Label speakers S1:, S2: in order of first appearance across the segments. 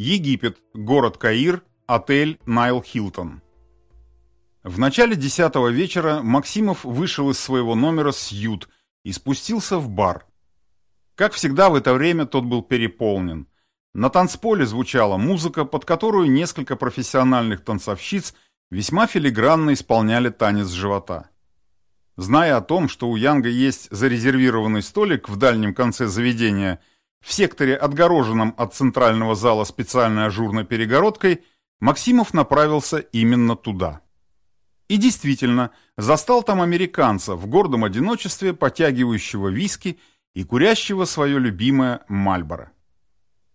S1: Египет, город Каир, отель Найл Хилтон. В начале десятого вечера Максимов вышел из своего номера с ют и спустился в бар. Как всегда в это время тот был переполнен. На танцполе звучала музыка, под которую несколько профессиональных танцовщиц весьма филигранно исполняли танец живота. Зная о том, что у Янга есть зарезервированный столик в дальнем конце заведения, в секторе, отгороженном от центрального зала специальной ажурной перегородкой, Максимов направился именно туда. И действительно, застал там американца в гордом одиночестве, потягивающего виски и курящего свое любимое Мальборо.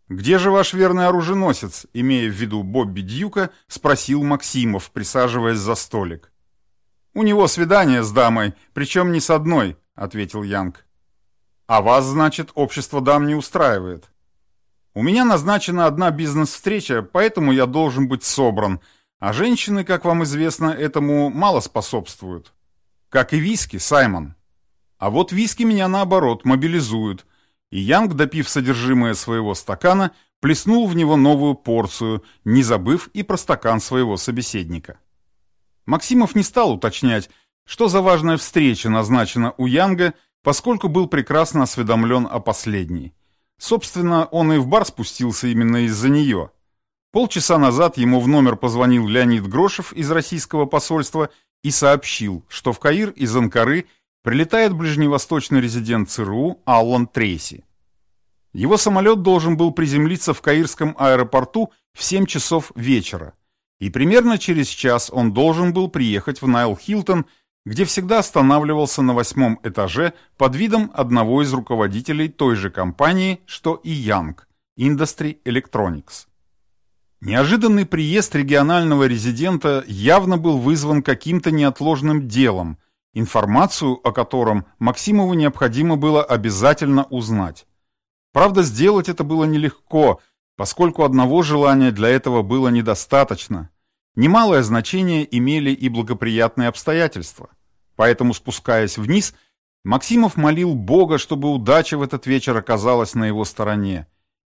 S1: «Где же ваш верный оруженосец?» имея в виду Бобби Дьюка, спросил Максимов, присаживаясь за столик. «У него свидание с дамой, причем не с одной», — ответил Янг. «А вас, значит, общество дам не устраивает?» «У меня назначена одна бизнес-встреча, поэтому я должен быть собран», а женщины, как вам известно, этому мало способствуют. Как и виски, Саймон. А вот виски меня наоборот мобилизуют. И Янг, допив содержимое своего стакана, плеснул в него новую порцию, не забыв и про стакан своего собеседника. Максимов не стал уточнять, что за важная встреча назначена у Янга, поскольку был прекрасно осведомлен о последней. Собственно, он и в бар спустился именно из-за нее – Полчаса назад ему в номер позвонил Леонид Грошев из российского посольства и сообщил, что в Каир из Анкары прилетает ближневосточный резидент ЦРУ Аллан Трейси. Его самолет должен был приземлиться в Каирском аэропорту в 7 часов вечера, и примерно через час он должен был приехать в Найл Хилтон, где всегда останавливался на восьмом этаже под видом одного из руководителей той же компании, что и Янг, Industry Electronics. Неожиданный приезд регионального резидента явно был вызван каким-то неотложным делом, информацию о котором Максимову необходимо было обязательно узнать. Правда, сделать это было нелегко, поскольку одного желания для этого было недостаточно. Немалое значение имели и благоприятные обстоятельства. Поэтому, спускаясь вниз, Максимов молил Бога, чтобы удача в этот вечер оказалась на его стороне.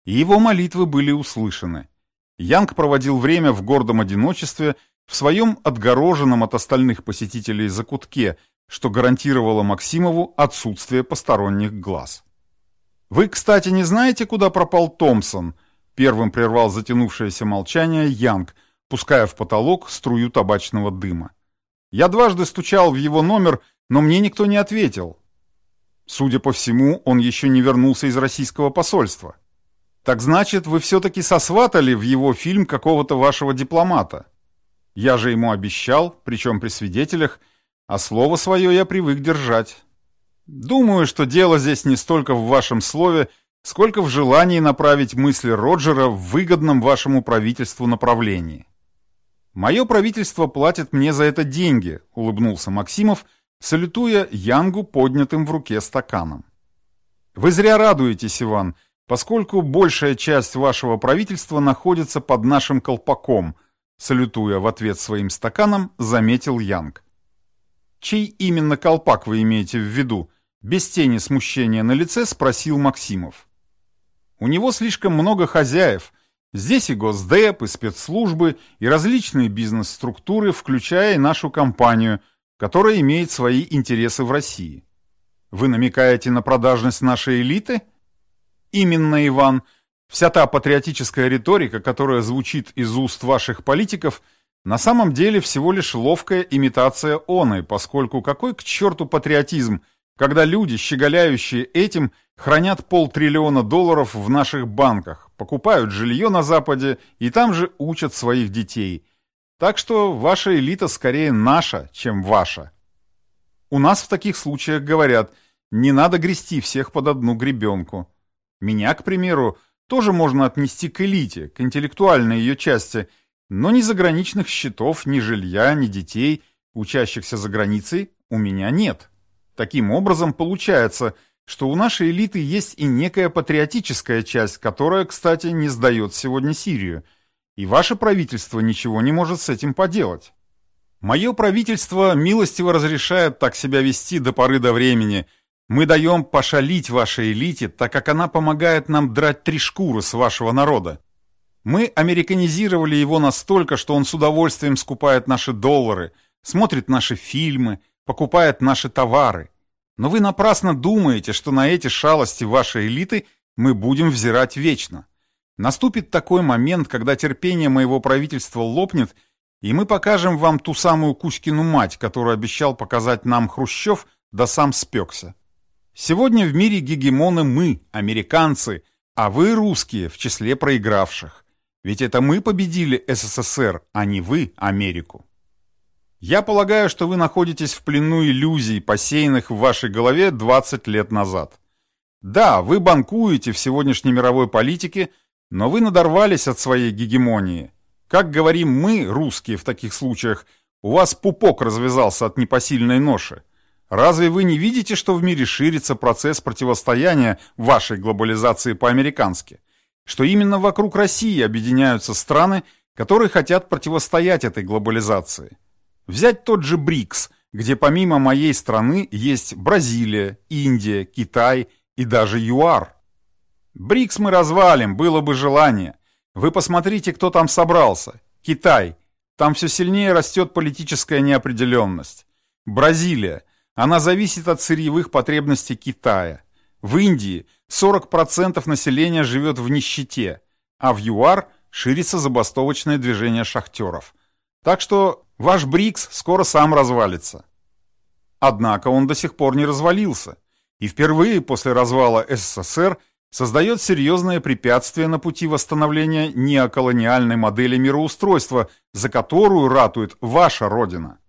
S1: И его молитвы были услышаны. Янг проводил время в гордом одиночестве в своем отгороженном от остальных посетителей закутке, что гарантировало Максимову отсутствие посторонних глаз. «Вы, кстати, не знаете, куда пропал Томпсон?» Первым прервал затянувшееся молчание Янг, пуская в потолок струю табачного дыма. «Я дважды стучал в его номер, но мне никто не ответил. Судя по всему, он еще не вернулся из российского посольства». Так значит, вы все-таки сосватали в его фильм какого-то вашего дипломата. Я же ему обещал, причем при свидетелях, а слово свое я привык держать. Думаю, что дело здесь не столько в вашем слове, сколько в желании направить мысли Роджера в выгодном вашему правительству направлении. «Мое правительство платит мне за это деньги», — улыбнулся Максимов, салютуя Янгу поднятым в руке стаканом. «Вы зря радуетесь, Иван», — поскольку большая часть вашего правительства находится под нашим колпаком, салютуя в ответ своим стаканом, заметил Янг. Чей именно колпак вы имеете в виду? Без тени смущения на лице спросил Максимов. У него слишком много хозяев. Здесь и Госдеп, и спецслужбы, и различные бизнес-структуры, включая и нашу компанию, которая имеет свои интересы в России. Вы намекаете на продажность нашей элиты – Именно, Иван, вся та патриотическая риторика, которая звучит из уст ваших политиков, на самом деле всего лишь ловкая имитация оной, поскольку какой к черту патриотизм, когда люди, щеголяющие этим, хранят полтриллиона долларов в наших банках, покупают жилье на Западе и там же учат своих детей. Так что ваша элита скорее наша, чем ваша. У нас в таких случаях говорят, не надо грести всех под одну гребенку. Меня, к примеру, тоже можно отнести к элите, к интеллектуальной ее части, но ни заграничных счетов, ни жилья, ни детей, учащихся за границей, у меня нет. Таким образом, получается, что у нашей элиты есть и некая патриотическая часть, которая, кстати, не сдает сегодня Сирию, и ваше правительство ничего не может с этим поделать. Мое правительство милостиво разрешает так себя вести до поры до времени – мы даем пошалить вашей элите, так как она помогает нам драть три шкуры с вашего народа. Мы американизировали его настолько, что он с удовольствием скупает наши доллары, смотрит наши фильмы, покупает наши товары. Но вы напрасно думаете, что на эти шалости вашей элиты мы будем взирать вечно. Наступит такой момент, когда терпение моего правительства лопнет, и мы покажем вам ту самую Кузькину мать, которую обещал показать нам Хрущев, да сам спекся. Сегодня в мире гегемоны мы, американцы, а вы, русские, в числе проигравших. Ведь это мы победили СССР, а не вы Америку. Я полагаю, что вы находитесь в плену иллюзий, посеянных в вашей голове 20 лет назад. Да, вы банкуете в сегодняшней мировой политике, но вы надорвались от своей гегемонии. Как говорим мы, русские, в таких случаях, у вас пупок развязался от непосильной ноши. Разве вы не видите, что в мире ширится процесс противостояния вашей глобализации по-американски? что именно вокруг России объединяются страны, которые хотят противостоять этой глобализации. Взять тот же БРИКС, где помимо моей страны есть Бразилия, Индия, Китай и даже ЮАР. БРИКС мы развалим, было бы желание. Вы посмотрите, кто там собрался. Китай. Там все сильнее растет политическая неопределенность. Бразилия. Она зависит от сырьевых потребностей Китая. В Индии 40% населения живет в нищете, а в ЮАР ширится забастовочное движение шахтеров. Так что ваш БРИКС скоро сам развалится. Однако он до сих пор не развалился, и впервые после развала СССР создает серьезное препятствие на пути восстановления неоколониальной модели мироустройства, за которую ратует ваша Родина.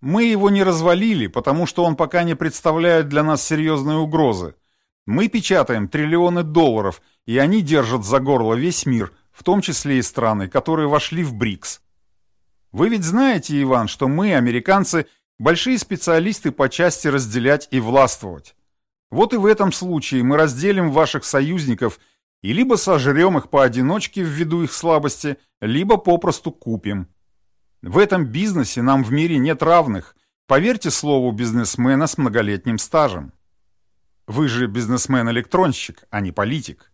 S1: Мы его не развалили, потому что он пока не представляет для нас серьезной угрозы, мы печатаем триллионы долларов, и они держат за горло весь мир, в том числе и страны, которые вошли в БРИКС. Вы ведь знаете, Иван, что мы, американцы, большие специалисты по части разделять и властвовать. Вот и в этом случае мы разделим ваших союзников и либо сожрем их поодиночке ввиду их слабости, либо попросту купим. В этом бизнесе нам в мире нет равных, поверьте слову бизнесмена с многолетним стажем. Вы же бизнесмен-электронщик, а не политик.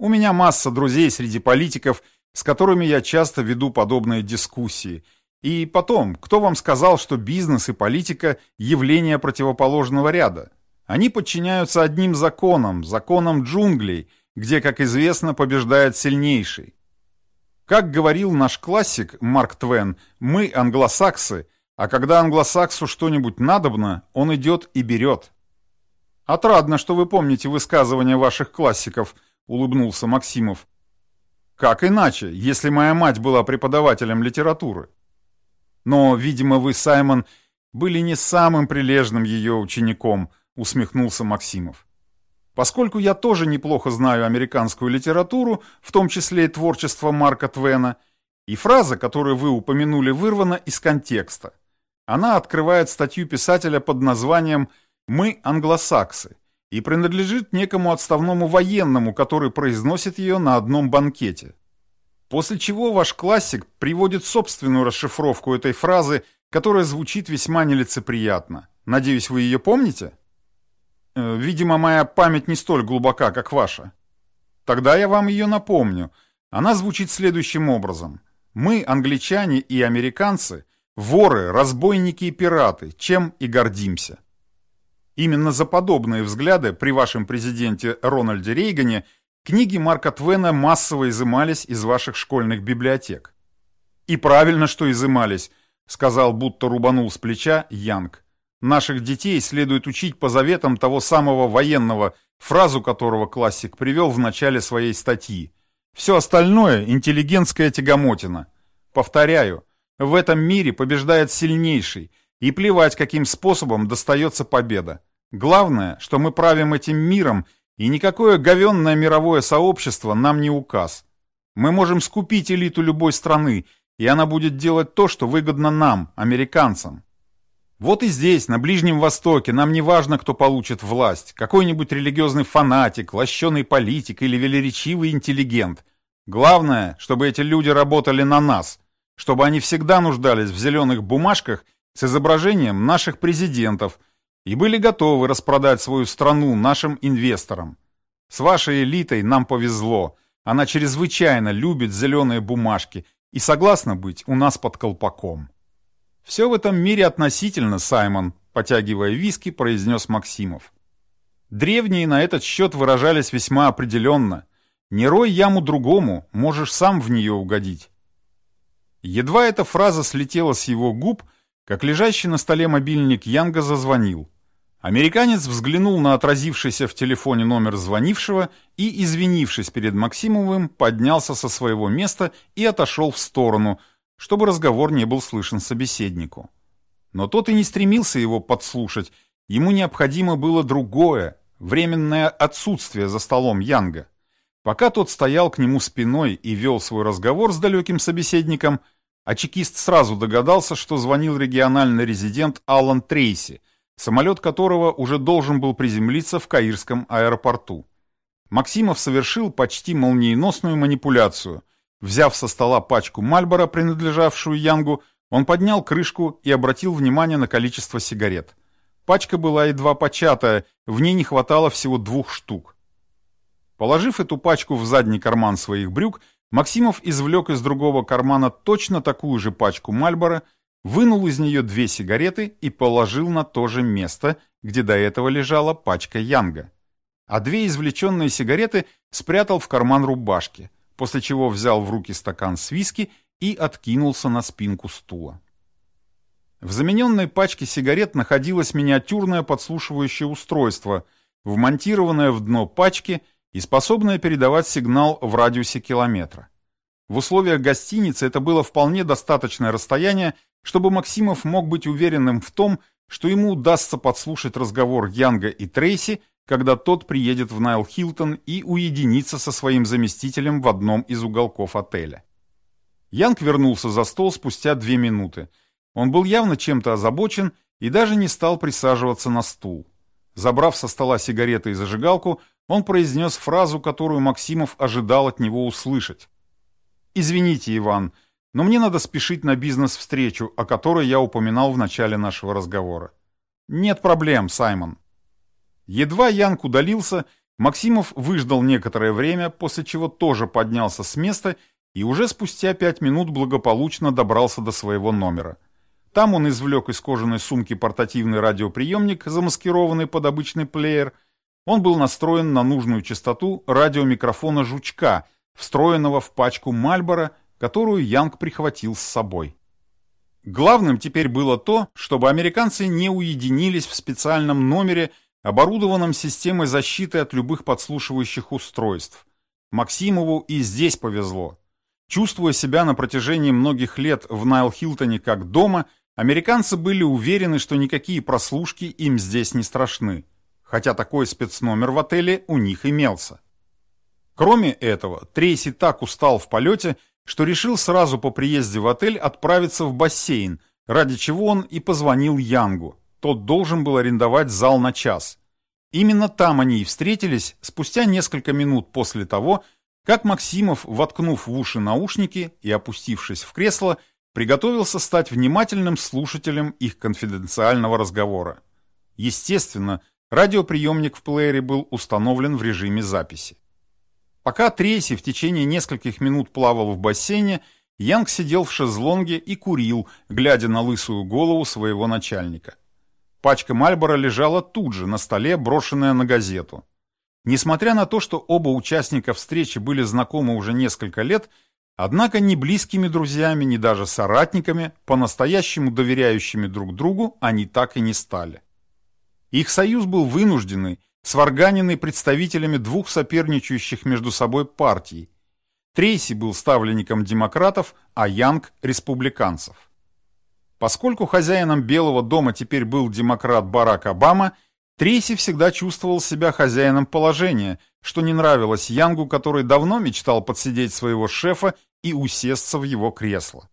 S1: У меня масса друзей среди политиков, с которыми я часто веду подобные дискуссии. И потом, кто вам сказал, что бизнес и политика – явления противоположного ряда? Они подчиняются одним законам, законам джунглей, где, как известно, побеждает сильнейший. Как говорил наш классик Марк Твен, мы англосаксы, а когда англосаксу что-нибудь надобно, он идет и берет. «Отрадно, что вы помните высказывания ваших классиков», — улыбнулся Максимов. «Как иначе, если моя мать была преподавателем литературы?» «Но, видимо, вы, Саймон, были не самым прилежным ее учеником», — усмехнулся Максимов. «Поскольку я тоже неплохо знаю американскую литературу, в том числе и творчество Марка Твена, и фраза, которую вы упомянули, вырвана из контекста. Она открывает статью писателя под названием Мы англосаксы и принадлежит некому отставному военному, который произносит ее на одном банкете. После чего ваш классик приводит собственную расшифровку этой фразы, которая звучит весьма нелицеприятно. Надеюсь, вы ее помните? Э, видимо, моя память не столь глубока, как ваша. Тогда я вам ее напомню. Она звучит следующим образом. Мы, англичане и американцы, воры, разбойники и пираты, чем и гордимся. Именно за подобные взгляды при вашем президенте Рональде Рейгане книги Марка Твена массово изымались из ваших школьных библиотек. «И правильно, что изымались», — сказал, будто рубанул с плеча Янг. «Наших детей следует учить по заветам того самого военного, фразу которого классик привел в начале своей статьи. Все остальное — интеллигентская тягомотина. Повторяю, в этом мире побеждает сильнейший, и плевать, каким способом достается победа. Главное, что мы правим этим миром, и никакое говенное мировое сообщество нам не указ. Мы можем скупить элиту любой страны, и она будет делать то, что выгодно нам, американцам. Вот и здесь, на Ближнем Востоке, нам не важно, кто получит власть, какой-нибудь религиозный фанатик, лощеный политик или велеречивый интеллигент. Главное, чтобы эти люди работали на нас, чтобы они всегда нуждались в зеленых бумажках с изображением наших президентов – и были готовы распродать свою страну нашим инвесторам. С вашей элитой нам повезло. Она чрезвычайно любит зеленые бумажки и согласна быть у нас под колпаком. Все в этом мире относительно, Саймон, потягивая виски, произнес Максимов. Древние на этот счет выражались весьма определенно. Не рой яму другому, можешь сам в нее угодить. Едва эта фраза слетела с его губ, как лежащий на столе мобильник Янга зазвонил. Американец взглянул на отразившийся в телефоне номер звонившего и, извинившись перед Максимовым, поднялся со своего места и отошел в сторону, чтобы разговор не был слышен собеседнику. Но тот и не стремился его подслушать, ему необходимо было другое, временное отсутствие за столом Янга. Пока тот стоял к нему спиной и вел свой разговор с далеким собеседником, а чекист сразу догадался, что звонил региональный резидент Аллан Трейси, самолет которого уже должен был приземлиться в Каирском аэропорту. Максимов совершил почти молниеносную манипуляцию. Взяв со стола пачку Мальбора, принадлежавшую Янгу, он поднял крышку и обратил внимание на количество сигарет. Пачка была едва початая, в ней не хватало всего двух штук. Положив эту пачку в задний карман своих брюк, Максимов извлек из другого кармана точно такую же пачку Мальбора, вынул из нее две сигареты и положил на то же место, где до этого лежала пачка Янга. А две извлеченные сигареты спрятал в карман рубашки, после чего взял в руки стакан с виски и откинулся на спинку стула. В замененной пачке сигарет находилось миниатюрное подслушивающее устройство, вмонтированное в дно пачки и способное передавать сигнал в радиусе километра. В условиях гостиницы это было вполне достаточное расстояние, чтобы Максимов мог быть уверенным в том, что ему удастся подслушать разговор Янга и Трейси, когда тот приедет в Найл Хилтон и уединится со своим заместителем в одном из уголков отеля. Янг вернулся за стол спустя две минуты. Он был явно чем-то озабочен и даже не стал присаживаться на стул. Забрав со стола сигареты и зажигалку, он произнес фразу, которую Максимов ожидал от него услышать. «Извините, Иван, но мне надо спешить на бизнес-встречу, о которой я упоминал в начале нашего разговора». «Нет проблем, Саймон». Едва Янг удалился, Максимов выждал некоторое время, после чего тоже поднялся с места и уже спустя пять минут благополучно добрался до своего номера. Там он извлек из кожаной сумки портативный радиоприемник, замаскированный под обычный плеер, он был настроен на нужную частоту радиомикрофона «Жучка», встроенного в пачку Мальбора, которую Янг прихватил с собой. Главным теперь было то, чтобы американцы не уединились в специальном номере, оборудованном системой защиты от любых подслушивающих устройств. Максимову и здесь повезло. Чувствуя себя на протяжении многих лет в Найл-Хилтоне как дома, американцы были уверены, что никакие прослушки им здесь не страшны хотя такой спецномер в отеле у них имелся. Кроме этого, Трейси так устал в полете, что решил сразу по приезде в отель отправиться в бассейн, ради чего он и позвонил Янгу. Тот должен был арендовать зал на час. Именно там они и встретились спустя несколько минут после того, как Максимов, воткнув в уши наушники и опустившись в кресло, приготовился стать внимательным слушателем их конфиденциального разговора. Естественно, Радиоприемник в плеере был установлен в режиме записи. Пока Трейси в течение нескольких минут плавал в бассейне, Янг сидел в шезлонге и курил, глядя на лысую голову своего начальника. Пачка Мальбора лежала тут же, на столе, брошенная на газету. Несмотря на то, что оба участника встречи были знакомы уже несколько лет, однако ни близкими друзьями, ни даже соратниками, по-настоящему доверяющими друг другу, они так и не стали. Их союз был вынужденный, сварганенный представителями двух соперничающих между собой партий. Трейси был ставленником демократов, а Янг – республиканцев. Поскольку хозяином Белого дома теперь был демократ Барак Обама, Трейси всегда чувствовал себя хозяином положения, что не нравилось Янгу, который давно мечтал подсидеть своего шефа и усесться в его кресло.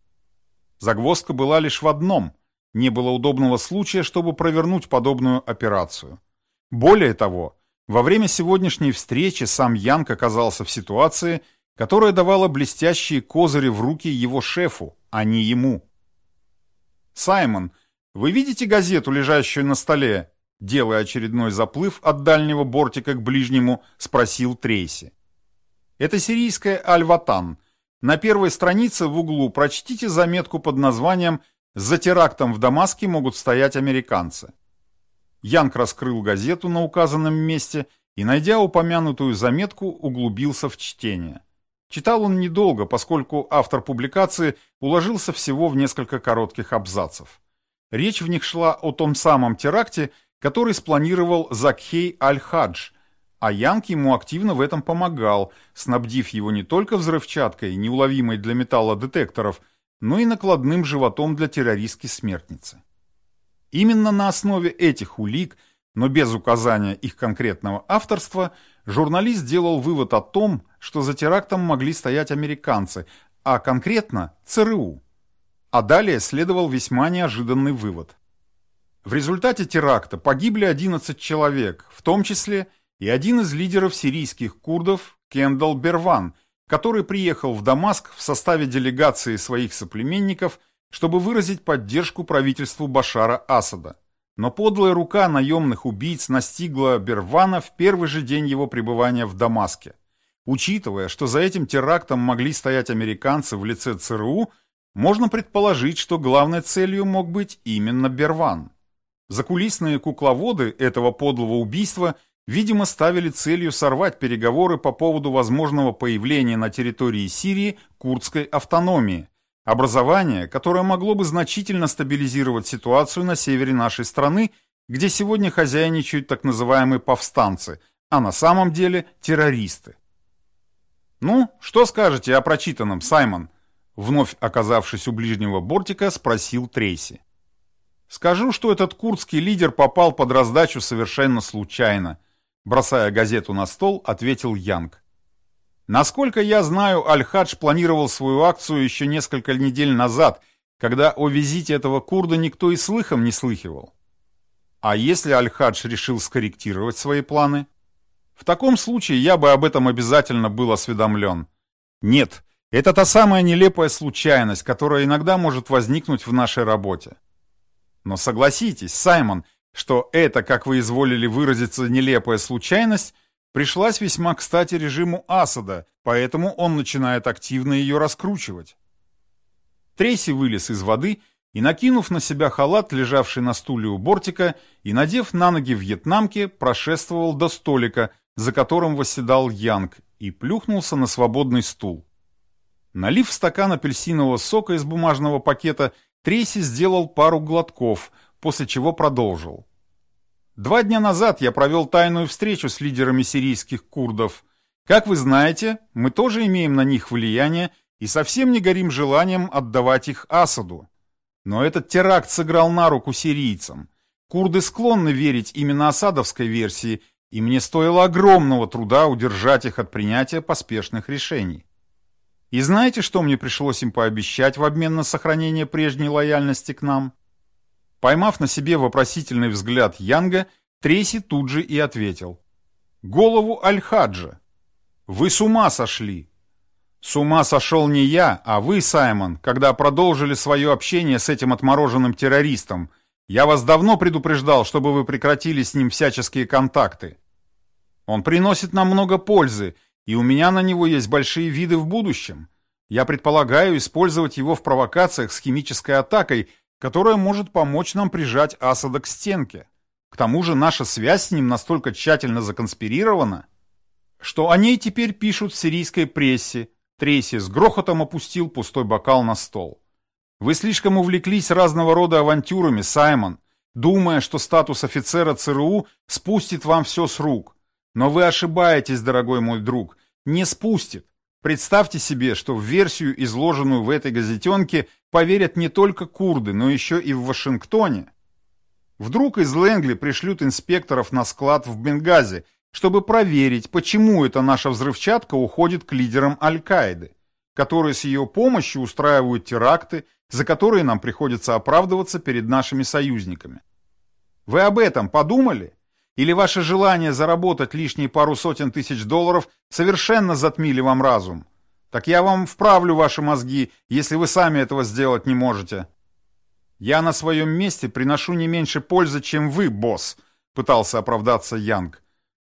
S1: Загвоздка была лишь в одном – не было удобного случая, чтобы провернуть подобную операцию. Более того, во время сегодняшней встречи сам Янг оказался в ситуации, которая давала блестящие козыри в руки его шефу, а не ему. «Саймон, вы видите газету, лежащую на столе?» Делая очередной заплыв от дальнего бортика к ближнему, спросил Трейси. Это сирийская Аль-Ватан. На первой странице в углу прочтите заметку под названием «За терактом в Дамаске могут стоять американцы». Янг раскрыл газету на указанном месте и, найдя упомянутую заметку, углубился в чтение. Читал он недолго, поскольку автор публикации уложился всего в несколько коротких абзацев. Речь в них шла о том самом теракте, который спланировал Закхей Аль-Хадж, а Янг ему активно в этом помогал, снабдив его не только взрывчаткой, неуловимой для металлодетекторов, но и накладным животом для террористки-смертницы. Именно на основе этих улик, но без указания их конкретного авторства, журналист сделал вывод о том, что за терактом могли стоять американцы, а конкретно ЦРУ. А далее следовал весьма неожиданный вывод. В результате теракта погибли 11 человек, в том числе и один из лидеров сирийских курдов Кендалл Берван, который приехал в Дамаск в составе делегации своих соплеменников, чтобы выразить поддержку правительству Башара Асада. Но подлая рука наемных убийц настигла Бервана в первый же день его пребывания в Дамаске. Учитывая, что за этим терактом могли стоять американцы в лице ЦРУ, можно предположить, что главной целью мог быть именно Берван. Закулисные кукловоды этого подлого убийства – видимо, ставили целью сорвать переговоры по поводу возможного появления на территории Сирии курдской автономии, образования, которое могло бы значительно стабилизировать ситуацию на севере нашей страны, где сегодня хозяйничают так называемые повстанцы, а на самом деле террористы. «Ну, что скажете о прочитанном, Саймон?» Вновь оказавшись у ближнего бортика, спросил Трейси. «Скажу, что этот курдский лидер попал под раздачу совершенно случайно», Бросая газету на стол, ответил Янг. Насколько я знаю, Аль-Хадж планировал свою акцию еще несколько недель назад, когда о визите этого курда никто и слыхом не слыхивал. А если Аль-Хадж решил скорректировать свои планы? В таком случае я бы об этом обязательно был осведомлен. Нет, это та самая нелепая случайность, которая иногда может возникнуть в нашей работе. Но согласитесь, Саймон, что это, как вы изволили выразиться, нелепая случайность, пришлась весьма кстати режиму Асада, поэтому он начинает активно ее раскручивать. Трейси вылез из воды и, накинув на себя халат, лежавший на стуле у бортика, и, надев на ноги вьетнамки, прошествовал до столика, за которым восседал Янг, и плюхнулся на свободный стул. Налив стакан апельсинового сока из бумажного пакета, Трейси сделал пару глотков, после чего продолжил. Два дня назад я провел тайную встречу с лидерами сирийских курдов. Как вы знаете, мы тоже имеем на них влияние и совсем не горим желанием отдавать их Асаду. Но этот теракт сыграл на руку сирийцам. Курды склонны верить именно осадовской версии, и мне стоило огромного труда удержать их от принятия поспешных решений. И знаете, что мне пришлось им пообещать в обмен на сохранение прежней лояльности к нам? Поймав на себе вопросительный взгляд Янга, Трейси тут же и ответил. «Голову Аль-Хаджа! Вы с ума сошли!» «С ума сошел не я, а вы, Саймон, когда продолжили свое общение с этим отмороженным террористом. Я вас давно предупреждал, чтобы вы прекратили с ним всяческие контакты. Он приносит нам много пользы, и у меня на него есть большие виды в будущем. Я предполагаю использовать его в провокациях с химической атакой, которая может помочь нам прижать Асада к стенке. К тому же наша связь с ним настолько тщательно законспирирована, что о ней теперь пишут в сирийской прессе. Трейси с грохотом опустил пустой бокал на стол. Вы слишком увлеклись разного рода авантюрами, Саймон, думая, что статус офицера ЦРУ спустит вам все с рук. Но вы ошибаетесь, дорогой мой друг, не спустит. Представьте себе, что в версию, изложенную в этой газетенке, поверят не только курды, но еще и в Вашингтоне. Вдруг из Лэнгли пришлют инспекторов на склад в Бенгази, чтобы проверить, почему эта наша взрывчатка уходит к лидерам Аль-Каиды, которые с ее помощью устраивают теракты, за которые нам приходится оправдываться перед нашими союзниками. Вы об этом подумали? Или ваше желание заработать лишние пару сотен тысяч долларов совершенно затмили вам разум? Так я вам вправлю ваши мозги, если вы сами этого сделать не можете. Я на своем месте приношу не меньше пользы, чем вы, босс, пытался оправдаться Янг.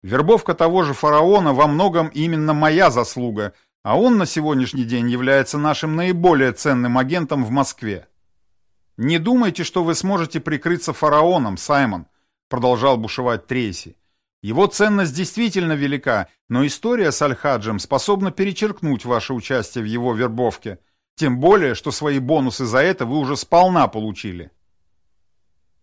S1: Вербовка того же фараона во многом именно моя заслуга, а он на сегодняшний день является нашим наиболее ценным агентом в Москве. «Не думайте, что вы сможете прикрыться фараоном, Саймон», — продолжал бушевать Трейси. «Его ценность действительно велика, но история с Альхаджем способна перечеркнуть ваше участие в его вербовке, тем более, что свои бонусы за это вы уже сполна получили».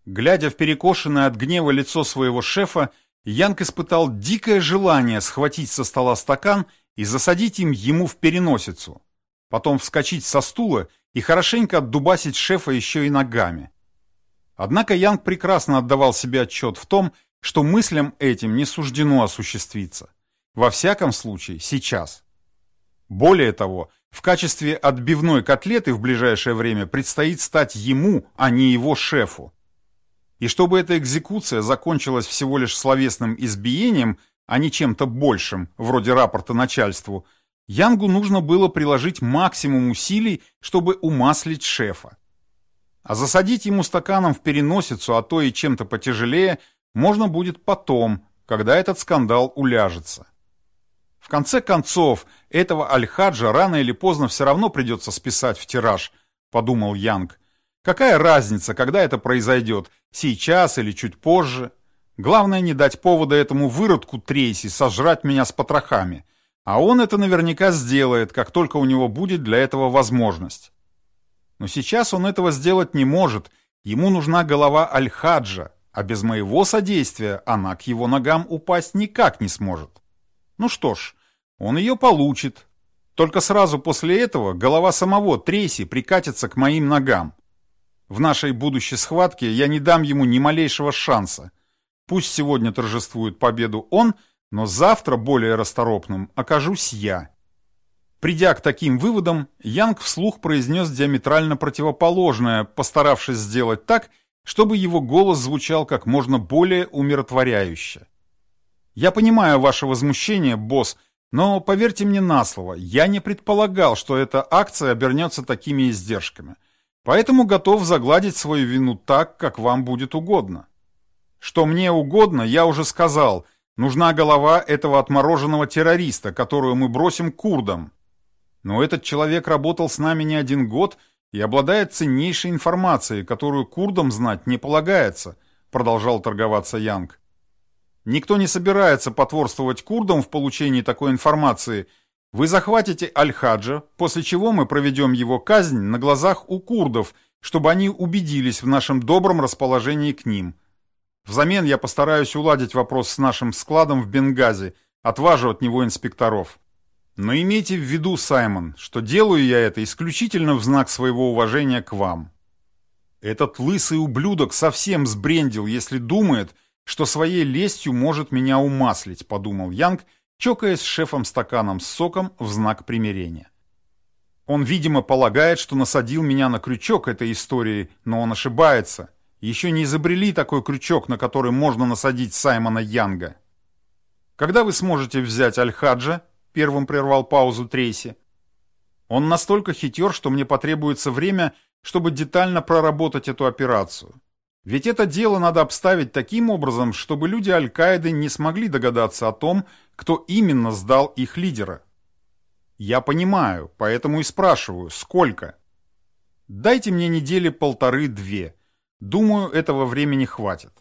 S1: Глядя в перекошенное от гнева лицо своего шефа, Янг испытал дикое желание схватить со стола стакан и засадить им ему в переносицу. Потом вскочить со стула и хорошенько отдубасить шефа еще и ногами. Однако Янг прекрасно отдавал себе отчет в том, что мыслям этим не суждено осуществиться. Во всяком случае, сейчас. Более того, в качестве отбивной котлеты в ближайшее время предстоит стать ему, а не его шефу. И чтобы эта экзекуция закончилась всего лишь словесным избиением, а не чем-то большим, вроде рапорта начальству, Янгу нужно было приложить максимум усилий, чтобы умаслить шефа. А засадить ему стаканом в переносицу, а то и чем-то потяжелее, можно будет потом, когда этот скандал уляжется. В конце концов, этого Аль-Хаджа рано или поздно все равно придется списать в тираж, подумал Янг, Какая разница, когда это произойдет, сейчас или чуть позже? Главное не дать повода этому выродку Трейси сожрать меня с потрохами. А он это наверняка сделает, как только у него будет для этого возможность. Но сейчас он этого сделать не может, ему нужна голова Аль-Хаджа, а без моего содействия она к его ногам упасть никак не сможет. Ну что ж, он ее получит. Только сразу после этого голова самого Трейси прикатится к моим ногам. В нашей будущей схватке я не дам ему ни малейшего шанса. Пусть сегодня торжествует победу он, но завтра более расторопным окажусь я. Придя к таким выводам, Янг вслух произнес диаметрально противоположное, постаравшись сделать так, чтобы его голос звучал как можно более умиротворяюще. «Я понимаю ваше возмущение, босс, но поверьте мне на слово, я не предполагал, что эта акция обернется такими издержками. Поэтому готов загладить свою вину так, как вам будет угодно. Что мне угодно, я уже сказал. Нужна голова этого отмороженного террориста, которую мы бросим курдам. Но этот человек работал с нами не один год и обладает ценнейшей информацией, которую курдам знать не полагается, продолжал торговаться Янг. Никто не собирается потворствовать курдам в получении такой информации – вы захватите Аль-Хаджа, после чего мы проведем его казнь на глазах у курдов, чтобы они убедились в нашем добром расположении к ним. Взамен я постараюсь уладить вопрос с нашим складом в Бенгази, отважу от него инспекторов. Но имейте в виду, Саймон, что делаю я это исключительно в знак своего уважения к вам. Этот лысый ублюдок совсем сбрендил, если думает, что своей лестью может меня умаслить, подумал Янг, чокаясь с шефом стаканом с соком в знак примирения. Он, видимо, полагает, что насадил меня на крючок этой истории, но он ошибается. Еще не изобрели такой крючок, на который можно насадить Саймона Янга. «Когда вы сможете взять Аль-Хаджа?» — первым прервал паузу Трейси. «Он настолько хитер, что мне потребуется время, чтобы детально проработать эту операцию. Ведь это дело надо обставить таким образом, чтобы люди Аль-Каиды не смогли догадаться о том, кто именно сдал их лидера. Я понимаю, поэтому и спрашиваю, сколько? Дайте мне недели полторы-две. Думаю, этого времени хватит.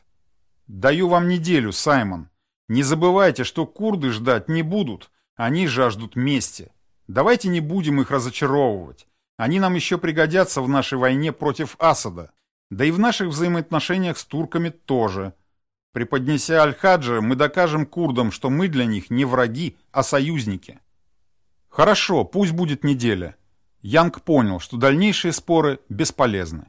S1: Даю вам неделю, Саймон. Не забывайте, что курды ждать не будут. Они жаждут мести. Давайте не будем их разочаровывать. Они нам еще пригодятся в нашей войне против Асада. Да и в наших взаимоотношениях с турками тоже. Преподнеся Аль-Хаджа, мы докажем курдам, что мы для них не враги, а союзники. Хорошо, пусть будет неделя. Янг понял, что дальнейшие споры бесполезны.